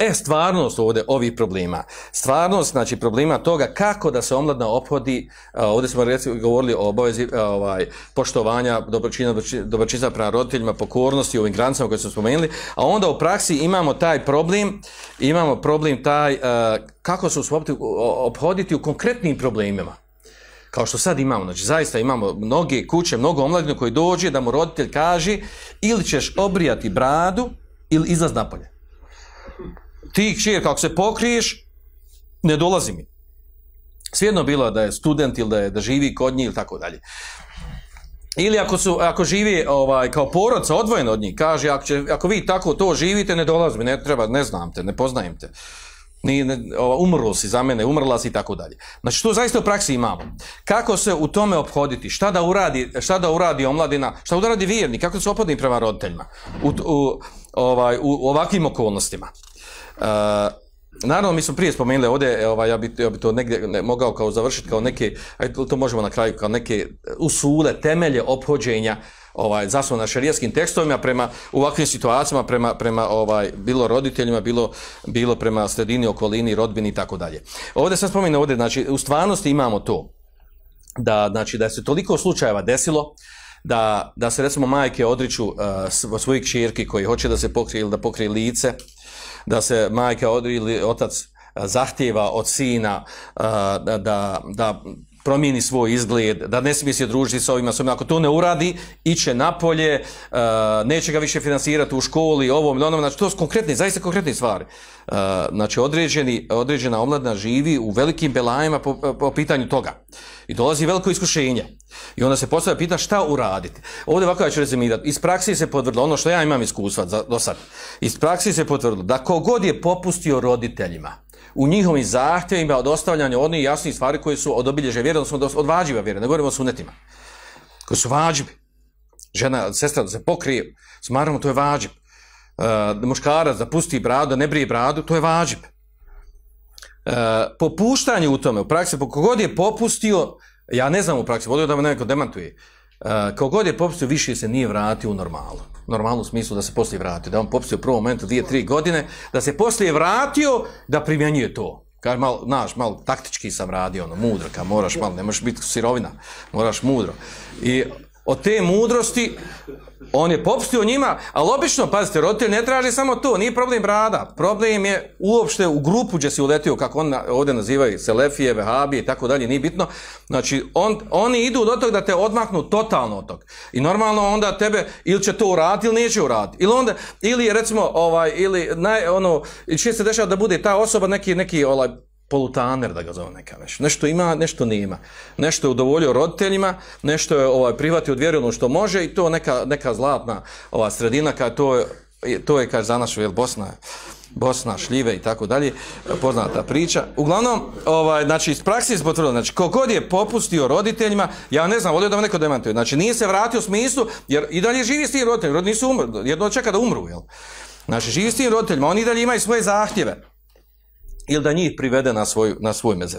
E, stvarnost ovdje, ovih problema. Stvarnost, znači, problema toga kako da se omladna ophodi, e, ovdje smo recimo govorili o obavezi e, ovaj, poštovanja, dobročina, dobročina prema roditeljima, pokornosti, ovim granicama koje smo spomenuli, a onda u praksi imamo taj problem, imamo problem taj e, kako se obhoditi u konkretnim problemima kao što sad imamo, znači zaista imamo mnoge kuće, mnogo omladine koji dođe da mu roditelj kaže ili ćeš obrijati bradu ili izlaz napolje. Ti kćer, kako se pokriješ, ne dolazi mi. Svijedno bilo da je student ili da, je, da živi kod njih ili tako dalje. Ili ako, su, ako živi ovaj, kao porodca odvojen od njih, kaže, ako, će, ako vi tako to živite, ne dolazi mi, ne treba, ne znam te, ne poznajem te ni ne, ova, umrlo si za mene, umrla si i tako dalje. Znači što zaista u praksi imamo? Kako se u tome obhoditi? Šta da uradi, šta da uradi omladina? Šta da uradi vjerni? Kako se ophoditi prema roditeljima u, u, ovaj, u, u ovakvim okolnostima? Uh, naravno, mi smo prije spomenuli ovdje, e, ovaj, ja, bi, ja bi to negdje ne, mogao kao završiti kao neke, ajde, to možemo na kraju, kao neke e, usule, temelje obhođenja ovaj zasnovan na šerijskim tekstovima prema u ovakvim situacijama prema prema ovaj bilo roditeljima bilo bilo prema sredini okolini rodbini i tako dalje. Ovde sam spomenuo ovde znači u stvarnosti imamo to da znači da se toliko slučajeva desilo da da se recimo majke odriču uh, svojih kćerki koji hoće da se pokrije ili da pokrije lice da se majka odrili otac uh, zahtjeva od sina uh, da, da, da promijeni svoj izgled, da ne smije se družiti sa ovima, ako to ne uradi, iće napolje, uh, neće ga više finansirati u školi, ovom, onom, znači to su konkretne, zaista konkretne stvari. Uh, znači određeni, određena omladna živi u velikim belajima po, po pitanju toga. I dolazi veliko iskušenje. I onda se postavlja pita šta uraditi. Ovdje ovako ja ću rezimirati. Iz praksi se potvrdilo, ono što ja imam iskustva za, do sad, iz praksi se potvrdilo da kogod je popustio roditeljima, u njihovim zahtjevima od ostavljanja onih jasnih stvari koje su od obilježe vjere, odnosno od vađiva vjere, ne govorimo o sunetima, koje su vađibi. Žena, sestra da se pokrije, smaramo, to je vađib. Uh, muškarac da pusti bradu, da ne brije bradu, to je vađib. Uh, popuštanje u tome, u praksi, kogod je popustio, ja ne znam u praksi, vodio da me neko demantuje, uh, kogod je popustio, više se nije vratio u normalu normalnom smislu da se poslije vratio, da on popsio u prvom momentu dvije, tri godine, da se poslije vratio da primjenjuje to. Kaže, malo, naš, malo taktički sam radio, ono, mudro, ka moraš malo, ne možeš biti sirovina, moraš mudro. I od te mudrosti on je popustio njima, ali obično, pazite, roditelj ne traži samo to, nije problem brada, problem je uopšte u grupu gdje si uletio, kako on ovdje nazivaju, Selefije, Vehabije i tako dalje, nije bitno, znači on, oni idu do toga da te odmaknu totalno od toga. I normalno onda tebe ili će to uraditi ili neće uraditi. Ili onda, ili recimo, ovaj, ili naj, ono, će se dešava da bude ta osoba neki, neki, ovaj, polutaner da ga zove neka nešto. Nešto ima, nešto nema. Nešto je udovoljio roditeljima, nešto je ovaj prihvatio od ono što može i to neka, neka zlatna ova sredina kad to je, to je kaže za našu jel, Bosna Bosna, šljive i tako dalje, poznata priča. Uglavnom, ovaj, znači, iz praksi se potvrdilo, znači, kogod je popustio roditeljima, ja ne znam, volio da me neko demantuje, znači, nije se vratio u smislu, jer i dalje živi s tim roditeljima, roditelji nisu umrli, jedno čeka da umru, jel? Znači, živi s tim roditeljima, oni dalje imaju svoje zahtjeve ili da njih privede na svoj, na svoj mezeb.